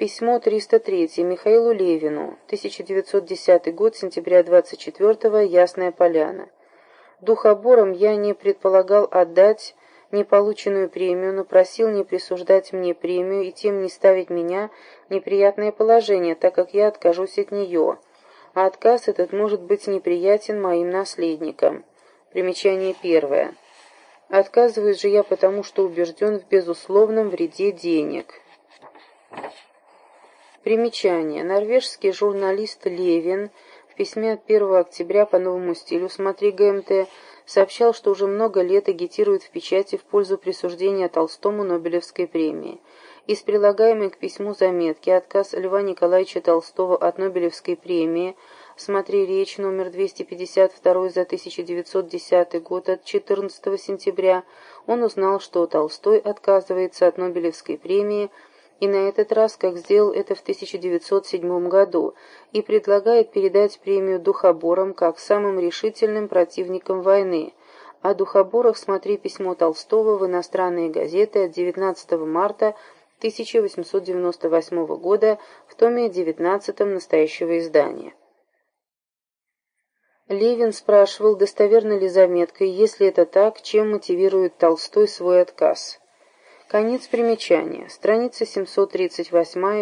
Письмо 303 Михаилу Левину, 1910 год, сентября 24 Ясная Поляна. Духобором я не предполагал отдать неполученную премию, но просил не присуждать мне премию и тем не ставить меня в неприятное положение, так как я откажусь от нее, а отказ этот может быть неприятен моим наследникам. Примечание первое. Отказываюсь же я потому, что убежден в безусловном вреде денег. Примечание. Норвежский журналист Левин в письме от 1 октября по новому стилю «Смотри ГМТ» сообщал, что уже много лет агитирует в печати в пользу присуждения Толстому Нобелевской премии. Из прилагаемой к письму заметки отказ Льва Николаевича Толстого от Нобелевской премии Смотри речь номер 252 за 1910 год от 14 сентября. Он узнал, что Толстой отказывается от Нобелевской премии и на этот раз, как сделал это в 1907 году, и предлагает передать премию духоборам как самым решительным противникам войны. О духоборах смотри письмо Толстого в иностранные газеты от 19 марта 1898 года в томе 19 настоящего издания. Левин спрашивал, достоверна ли заметка, и если это так, чем мотивирует Толстой свой отказ. Конец примечания. Страница 738